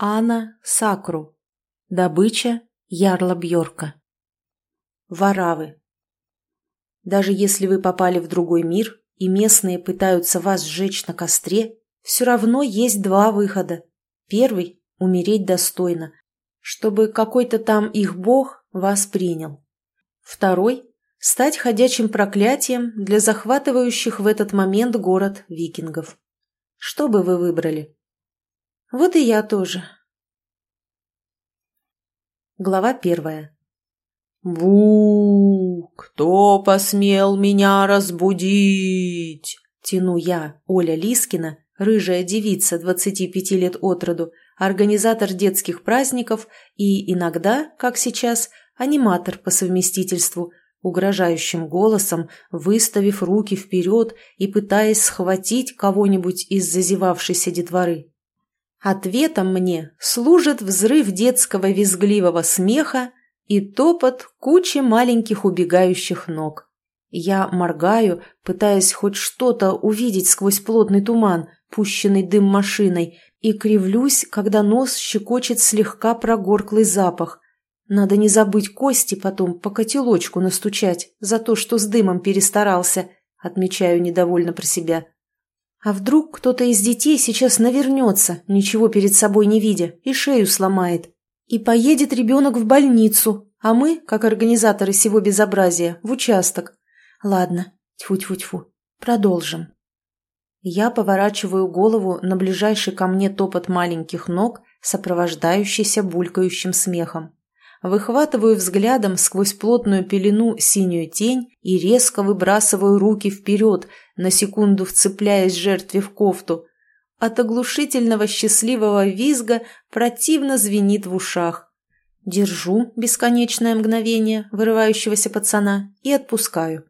Анна Сакру. Добыча Ярла Бьорка. Варавы. Даже если вы попали в другой мир, и местные пытаются вас сжечь на костре, все равно есть два выхода. Первый – умереть достойно, чтобы какой-то там их бог вас принял. Второй – стать ходячим проклятием для захватывающих в этот момент город викингов. Что бы вы выбрали? Вот и я тоже. Глава первая. «Бу! Кто посмел меня разбудить?» Тяну я, Оля Лискина, рыжая девица 25 лет от роду, организатор детских праздников и иногда, как сейчас, аниматор по совместительству, угрожающим голосом, выставив руки вперед и пытаясь схватить кого-нибудь из зазевавшейся детворы. Ответом мне служит взрыв детского визгливого смеха и топот кучи маленьких убегающих ног. Я моргаю, пытаясь хоть что-то увидеть сквозь плотный туман, пущенный дым машиной, и кривлюсь, когда нос щекочет слегка прогорклый запах. Надо не забыть кости потом по котелочку настучать за то, что с дымом перестарался, отмечаю недовольно про себя. А вдруг кто-то из детей сейчас навернется, ничего перед собой не видя, и шею сломает? И поедет ребенок в больницу, а мы, как организаторы всего безобразия, в участок. Ладно, тьфу-тьфу-тьфу, продолжим. Я поворачиваю голову на ближайший ко мне топот маленьких ног, сопровождающийся булькающим смехом выхватываю взглядом сквозь плотную пелену синюю тень и резко выбрасываю руки вперед, на секунду вцепляясь жертве в кофту. От оглушительного счастливого визга противно звенит в ушах. Держу бесконечное мгновение вырывающегося пацана и отпускаю.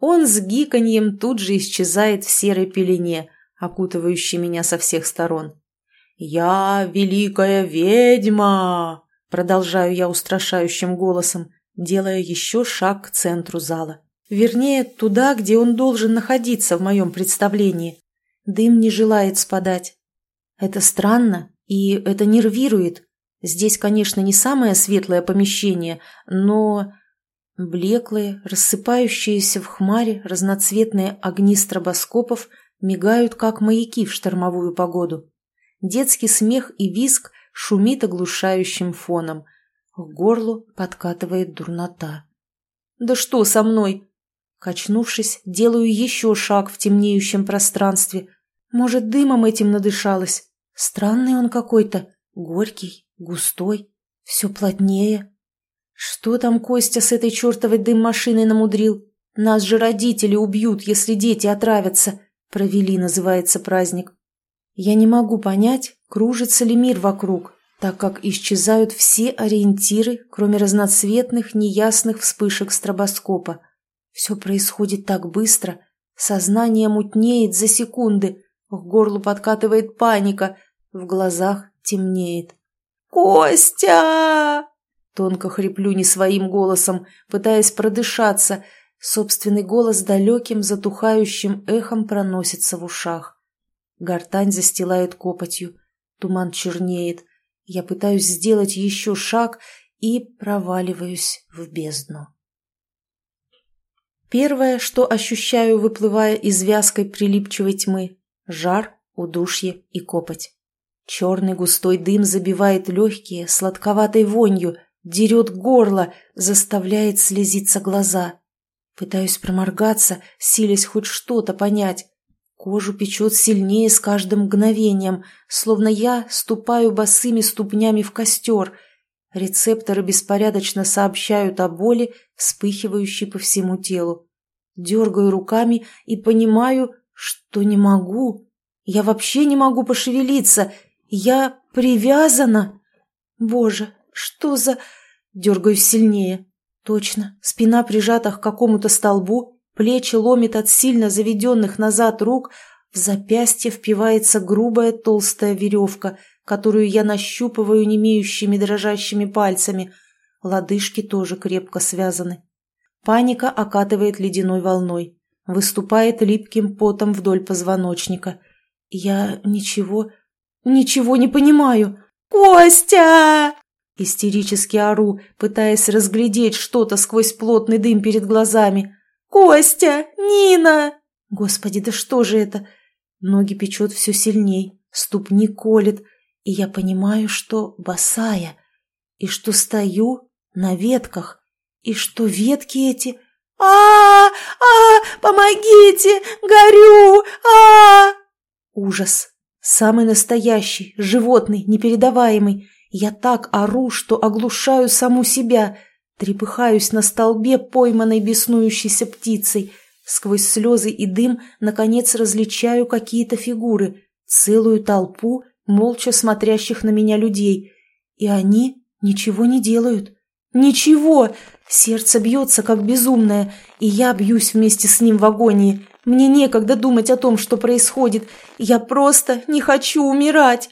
Он с гиканьем тут же исчезает в серой пелене, окутывающей меня со всех сторон. «Я великая ведьма!» Продолжаю я устрашающим голосом, делая еще шаг к центру зала. Вернее, туда, где он должен находиться в моем представлении. Дым не желает спадать. Это странно, и это нервирует. Здесь, конечно, не самое светлое помещение, но... Блеклые, рассыпающиеся в хмаре разноцветные огни стробоскопов мигают, как маяки в штормовую погоду. Детский смех и визг шумит оглушающим фоном. К горлу подкатывает дурнота. «Да что со мной?» Качнувшись, делаю еще шаг в темнеющем пространстве. Может, дымом этим надышалась? Странный он какой-то, горький, густой, все плотнее. Что там Костя с этой чертовой дым-машиной намудрил? Нас же родители убьют, если дети отравятся. Провели, называется праздник. Я не могу понять, кружится ли мир вокруг, так как исчезают все ориентиры, кроме разноцветных, неясных вспышек стробоскопа. Все происходит так быстро, сознание мутнеет за секунды, к горлу подкатывает паника, в глазах темнеет. «Костя!» Тонко хриплю не своим голосом, пытаясь продышаться. Собственный голос далеким, затухающим эхом проносится в ушах. Гортань застилает копотью. Туман чернеет. Я пытаюсь сделать еще шаг и проваливаюсь в бездну. Первое, что ощущаю, выплывая из вязкой прилипчивой тьмы – жар, удушье и копоть. Черный густой дым забивает легкие сладковатой вонью, дерет горло, заставляет слезиться глаза. Пытаюсь проморгаться, силясь хоть что-то понять, Кожу печет сильнее с каждым мгновением, словно я ступаю босыми ступнями в костер. Рецепторы беспорядочно сообщают о боли, вспыхивающей по всему телу. Дергаю руками и понимаю, что не могу. Я вообще не могу пошевелиться. Я привязана. Боже, что за... Дергаюсь сильнее. Точно, спина прижата к какому-то столбу, Плечи ломит от сильно заведенных назад рук, в запястье впивается грубая толстая веревка, которую я нащупываю немеющими дрожащими пальцами. Лодыжки тоже крепко связаны. Паника окатывает ледяной волной, выступает липким потом вдоль позвоночника. Я ничего, ничего не понимаю. Костя!» Истерически ору, пытаясь разглядеть что-то сквозь плотный дым перед глазами. «Костя! Нина!» Господи, да что же это? Ноги печет все сильней, ступни колет, и я понимаю, что босая, и что стою на ветках, и что ветки эти... а а, -а, Помогите! Горю! а Ужас! Самый настоящий, животный, непередаваемый. Я так ору, что оглушаю саму себя, трепыхаюсь на столбе, пойманной беснующейся птицей. Сквозь слезы и дым, наконец, различаю какие-то фигуры, целую толпу, молча смотрящих на меня людей. И они ничего не делают. Ничего! Сердце бьется, как безумное, и я бьюсь вместе с ним в агонии. Мне некогда думать о том, что происходит. Я просто не хочу умирать.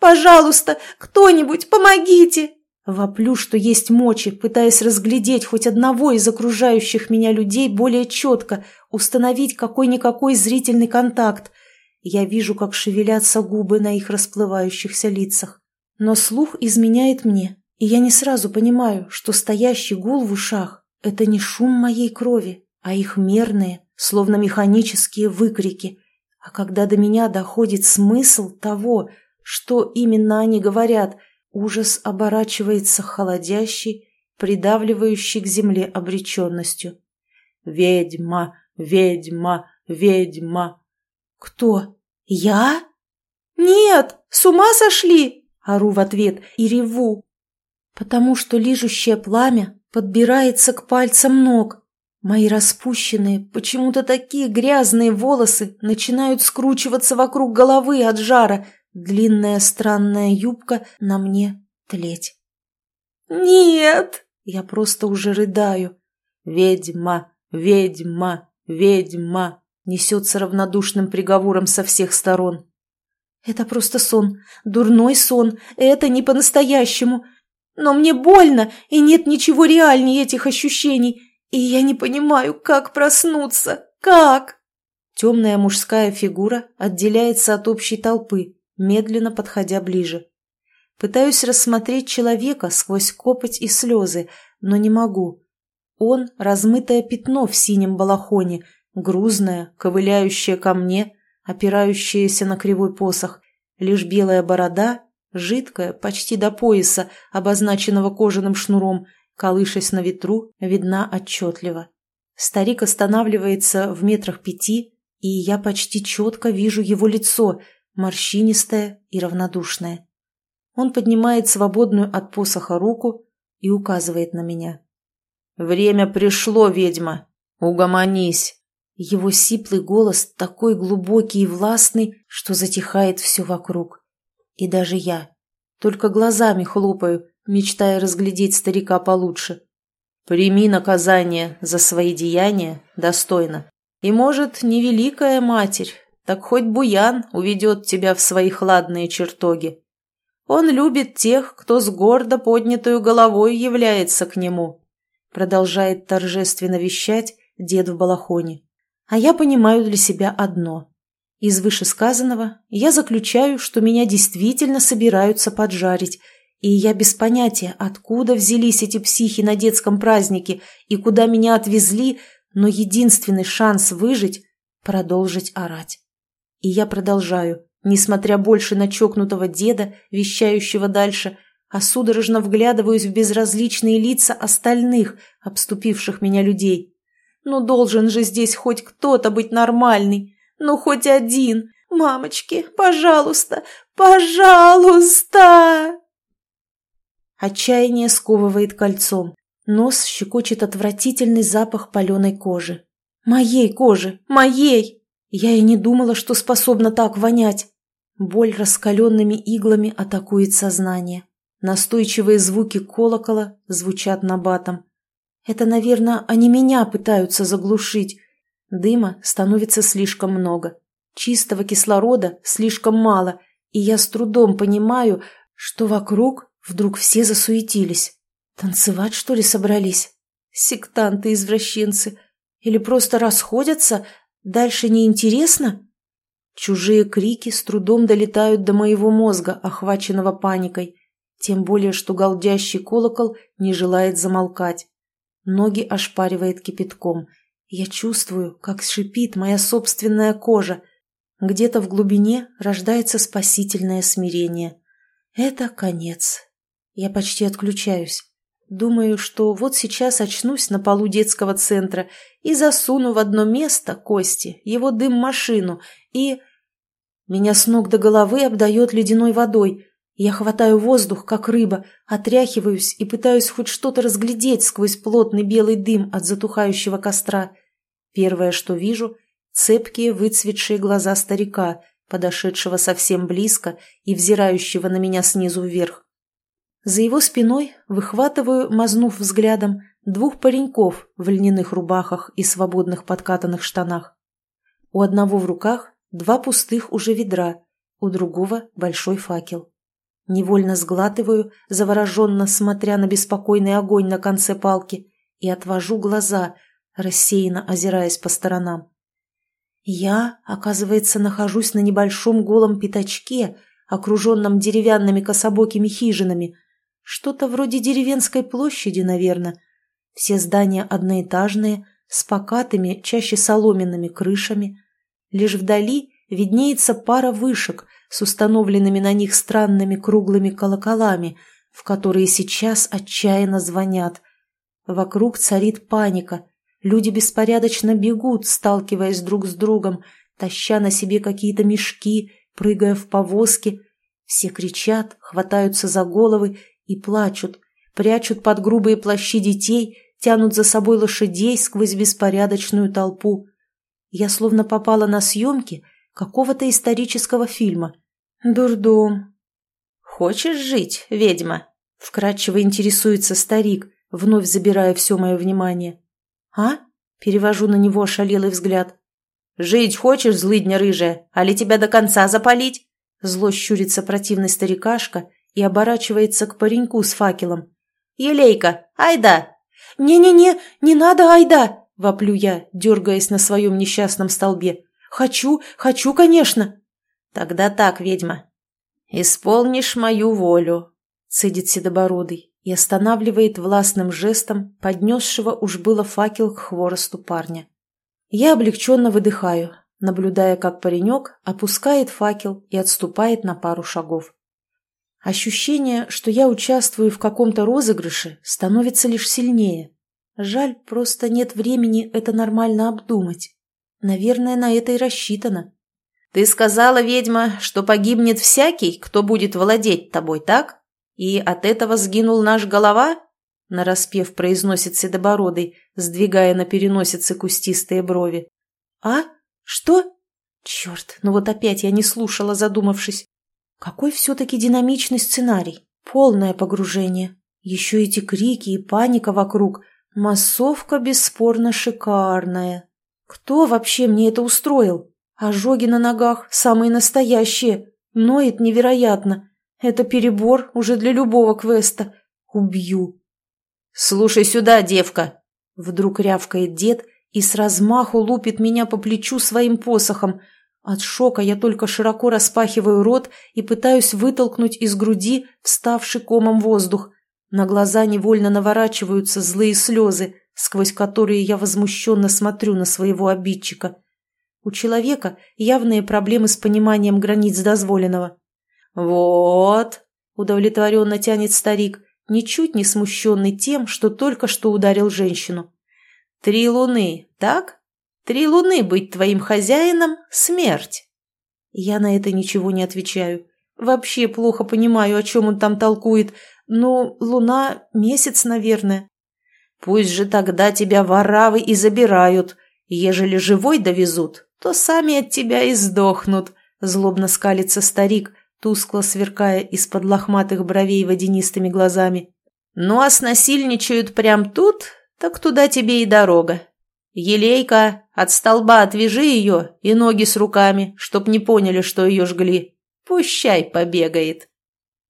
Пожалуйста, кто-нибудь, помогите!» Воплю, что есть мочи, пытаясь разглядеть хоть одного из окружающих меня людей более четко, установить какой-никакой зрительный контакт. Я вижу, как шевелятся губы на их расплывающихся лицах. Но слух изменяет мне, и я не сразу понимаю, что стоящий гул в ушах — это не шум моей крови, а их мерные, словно механические выкрики. А когда до меня доходит смысл того, что именно они говорят, ужас оборачивается холодящей, придавливающей к земле обреченностью. «Ведьма! Ведьма! Ведьма!» «Кто? Я?» «Нет! С ума сошли!» — ору в ответ и реву, потому что лижущее пламя подбирается к пальцам ног. Мои распущенные, почему-то такие грязные волосы начинают скручиваться вокруг головы от жара, длинная странная юбка на мне тлеть. «Нет!» Я просто уже рыдаю. «Ведьма! Ведьма! Ведьма!» Несется равнодушным приговором со всех сторон. «Это просто сон. Дурной сон. Это не по-настоящему. Но мне больно, и нет ничего реальнее этих ощущений. И я не понимаю, как проснуться. Как?» Темная мужская фигура отделяется от общей толпы, медленно подходя ближе. Пытаюсь рассмотреть человека сквозь копоть и слезы, но не могу. Он — размытое пятно в синем балахоне, грузное, ковыляющее ко мне, опирающееся на кривой посох. Лишь белая борода, жидкая, почти до пояса, обозначенного кожаным шнуром, колышась на ветру, видна отчетливо. Старик останавливается в метрах пяти, и я почти четко вижу его лицо, морщинистое и равнодушное. Он поднимает свободную от посоха руку и указывает на меня. «Время пришло, ведьма! Угомонись!» Его сиплый голос такой глубокий и властный, что затихает все вокруг. И даже я. Только глазами хлопаю, мечтая разглядеть старика получше. «Прими наказание за свои деяния достойно. И, может, не великая матерь, так хоть Буян уведет тебя в свои хладные чертоги. Он любит тех, кто с гордо поднятую головой является к нему», продолжает торжественно вещать дед в балахоне. А я понимаю для себя одно. Из вышесказанного я заключаю, что меня действительно собираются поджарить, и я без понятия, откуда взялись эти психи на детском празднике и куда меня отвезли, но единственный шанс выжить – продолжить орать. И я продолжаю, несмотря больше на чокнутого деда, вещающего дальше, а судорожно вглядываюсь в безразличные лица остальных, обступивших меня людей. Ну, должен же здесь хоть кто-то быть нормальный, ну, хоть один. Мамочки, пожалуйста, пожалуйста! Отчаяние сковывает кольцом. Нос щекочет отвратительный запах паленой кожи. Моей кожи! Моей! Я и не думала, что способна так вонять. Боль раскаленными иглами атакует сознание. Настойчивые звуки колокола звучат набатом. Это, наверное, они меня пытаются заглушить. Дыма становится слишком много. Чистого кислорода слишком мало, и я с трудом понимаю, что вокруг Вдруг все засуетились. Танцевать, что ли, собрались? Сектанты-извращенцы. Или просто расходятся? Дальше неинтересно? Чужие крики с трудом долетают до моего мозга, охваченного паникой. Тем более, что голдящий колокол не желает замолкать. Ноги ошпаривает кипятком. Я чувствую, как шипит моя собственная кожа. Где-то в глубине рождается спасительное смирение. Это конец. Я почти отключаюсь. Думаю, что вот сейчас очнусь на полу детского центра и засуну в одно место кости, его дым-машину и... Меня с ног до головы обдает ледяной водой. Я хватаю воздух, как рыба, отряхиваюсь и пытаюсь хоть что-то разглядеть сквозь плотный белый дым от затухающего костра. Первое, что вижу — цепкие выцветшие глаза старика, подошедшего совсем близко и взирающего на меня снизу вверх. За его спиной выхватываю, мазнув взглядом, двух пареньков в льняных рубахах и свободных подкатанных штанах. У одного в руках два пустых уже ведра, у другого большой факел. Невольно сглатываю, завороженно смотря на беспокойный огонь на конце палки, и отвожу глаза, рассеянно озираясь по сторонам. Я, оказывается, нахожусь на небольшом голом пятачке, окруженном деревянными кособокими хижинами. Что-то вроде деревенской площади, наверное. Все здания одноэтажные, с покатыми, чаще соломенными крышами. Лишь вдали виднеется пара вышек с установленными на них странными круглыми колоколами, в которые сейчас отчаянно звонят. Вокруг царит паника – Люди беспорядочно бегут, сталкиваясь друг с другом, таща на себе какие-то мешки, прыгая в повозки. Все кричат, хватаются за головы и плачут, прячут под грубые плащи детей, тянут за собой лошадей сквозь беспорядочную толпу. Я словно попала на съемки какого-то исторического фильма. Дурдом. «Хочешь жить, ведьма?» — вкратчиво интересуется старик, вновь забирая все мое внимание. «А?» – перевожу на него ошалелый взгляд. «Жить хочешь, злыдня рыжая, а ли тебя до конца запалить?» Зло щурится противный старикашка и оборачивается к пареньку с факелом. «Елейка, айда!» «Не-не-не, не надо айда!» – воплю я, дергаясь на своем несчастном столбе. «Хочу, хочу, конечно!» «Тогда так, ведьма. Исполнишь мою волю», – цедит Седобородый и останавливает властным жестом поднесшего уж было факел к хворосту парня. Я облегченно выдыхаю, наблюдая, как паренек опускает факел и отступает на пару шагов. Ощущение, что я участвую в каком-то розыгрыше, становится лишь сильнее. Жаль, просто нет времени это нормально обдумать. Наверное, на это и рассчитано. «Ты сказала, ведьма, что погибнет всякий, кто будет владеть тобой, так?» «И от этого сгинул наш голова?» – нараспев произносит Седобородый, сдвигая на переносице кустистые брови. «А? Что?» «Черт, ну вот опять я не слушала, задумавшись. Какой все-таки динамичный сценарий. Полное погружение. Еще эти крики и паника вокруг. Массовка бесспорно шикарная. Кто вообще мне это устроил? Ожоги на ногах, самые настоящие. Ноет невероятно. Это перебор уже для любого квеста. Убью. «Слушай сюда, девка!» Вдруг рявкает дед и с размаху лупит меня по плечу своим посохом. От шока я только широко распахиваю рот и пытаюсь вытолкнуть из груди вставший комом воздух. На глаза невольно наворачиваются злые слезы, сквозь которые я возмущенно смотрю на своего обидчика. У человека явные проблемы с пониманием границ дозволенного. «Вот», — удовлетворенно тянет старик, ничуть не смущенный тем, что только что ударил женщину. «Три луны, так? Три луны быть твоим хозяином — смерть». Я на это ничего не отвечаю. Вообще плохо понимаю, о чем он там толкует. Ну, луна — месяц, наверное. Пусть же тогда тебя воравы и забирают. Ежели живой довезут, то сами от тебя и сдохнут. Злобно скалится старик, тускло сверкая из-под лохматых бровей водянистыми глазами. «Ну а снасильничают прям тут, так туда тебе и дорога. Елейка, от столба отвяжи ее и ноги с руками, чтоб не поняли, что ее жгли. Пущай побегает».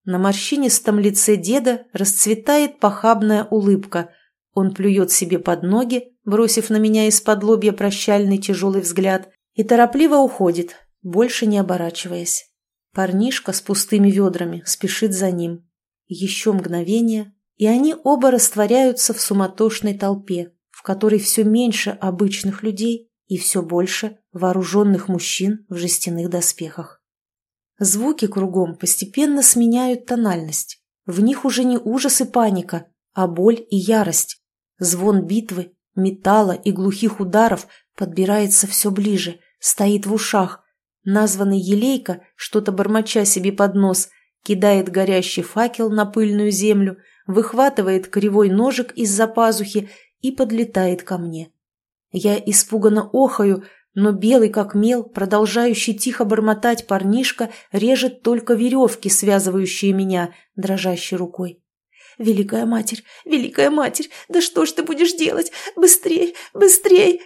На морщинистом лице деда расцветает похабная улыбка. Он плюет себе под ноги, бросив на меня из-под лобья прощальный тяжелый взгляд, и торопливо уходит, больше не оборачиваясь. Парнишка с пустыми ведрами спешит за ним. Еще мгновение, и они оба растворяются в суматошной толпе, в которой все меньше обычных людей и все больше вооруженных мужчин в жестяных доспехах. Звуки кругом постепенно сменяют тональность. В них уже не ужас и паника, а боль и ярость. Звон битвы, металла и глухих ударов подбирается все ближе, стоит в ушах. Названный Елейка, что-то бормоча себе под нос, кидает горящий факел на пыльную землю, выхватывает кривой ножик из-за пазухи и подлетает ко мне. Я испуганно охаю, но белый как мел, продолжающий тихо бормотать парнишка, режет только веревки, связывающие меня, дрожащей рукой. «Великая матерь! Великая матерь! Да что ж ты будешь делать? Быстрей! Быстрей!»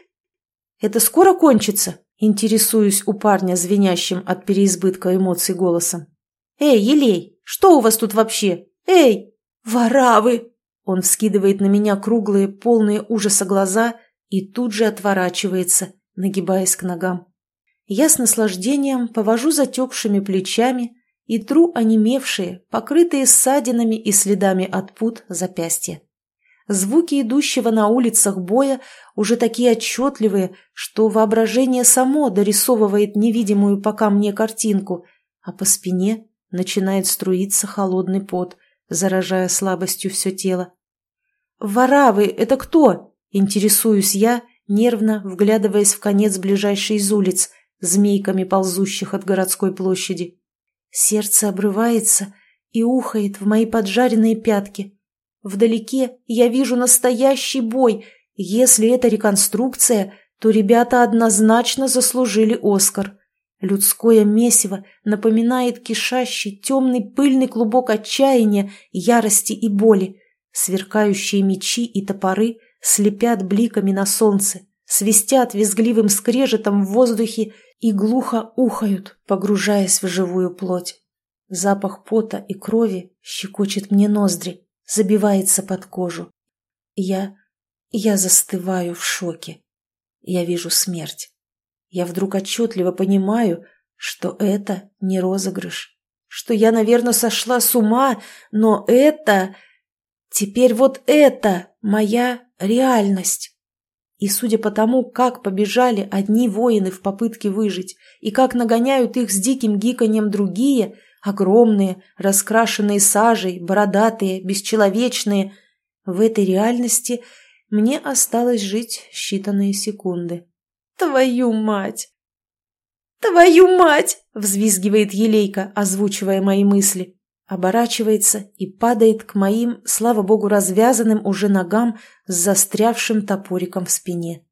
«Это скоро кончится?» Интересуюсь у парня, звенящим от переизбытка эмоций голосом. «Эй, Елей, что у вас тут вообще? Эй, воравы!» Он вскидывает на меня круглые, полные ужаса глаза и тут же отворачивается, нагибаясь к ногам. Я с наслаждением повожу затекшими плечами и тру онемевшие, покрытые ссадинами и следами от пут запястья. Звуки идущего на улицах боя уже такие отчетливые, что воображение само дорисовывает невидимую пока мне картинку, а по спине начинает струиться холодный пот, заражая слабостью все тело. «Воравы — это кто?» — интересуюсь я, нервно вглядываясь в конец ближайшей из улиц, змейками ползущих от городской площади. Сердце обрывается и ухает в мои поджаренные пятки. Вдалеке я вижу настоящий бой. Если это реконструкция, то ребята однозначно заслужили Оскар. Людское месиво напоминает кишащий темный пыльный клубок отчаяния, ярости и боли. Сверкающие мечи и топоры слепят бликами на солнце, свистят визгливым скрежетом в воздухе и глухо ухают, погружаясь в живую плоть. Запах пота и крови щекочет мне ноздри, забивается под кожу. Я... я застываю в шоке. Я вижу смерть. Я вдруг отчетливо понимаю, что это не розыгрыш, что я, наверное, сошла с ума, но это... Теперь вот это моя реальность. И судя по тому, как побежали одни воины в попытке выжить, и как нагоняют их с диким гиканьем другие, огромные, раскрашенные сажей, бородатые, бесчеловечные, в этой реальности мне осталось жить считанные секунды. «Твою мать!» «Твою мать!» — взвизгивает Елейка, озвучивая мои мысли оборачивается и падает к моим, слава богу, развязанным уже ногам с застрявшим топориком в спине.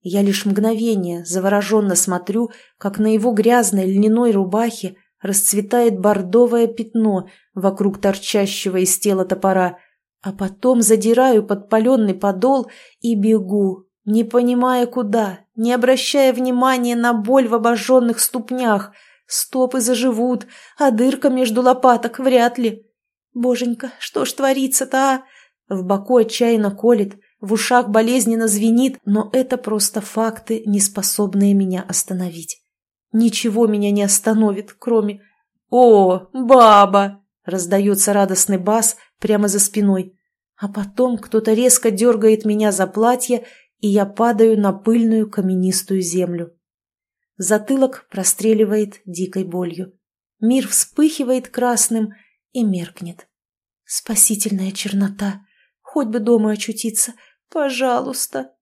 Я лишь мгновение завороженно смотрю, как на его грязной льняной рубахе расцветает бордовое пятно вокруг торчащего из тела топора, а потом задираю подпаленный подол и бегу, не понимая куда, не обращая внимания на боль в обожженных ступнях — Стопы заживут, а дырка между лопаток вряд ли. Боженька, что ж творится-то, а? В боку отчаянно колет, в ушах болезненно звенит, но это просто факты, не способные меня остановить. Ничего меня не остановит, кроме... «О, баба!» — раздается радостный бас прямо за спиной. А потом кто-то резко дергает меня за платье, и я падаю на пыльную каменистую землю. Затылок простреливает дикой болью. Мир вспыхивает красным и меркнет. Спасительная чернота. Хоть бы дома очутиться. Пожалуйста.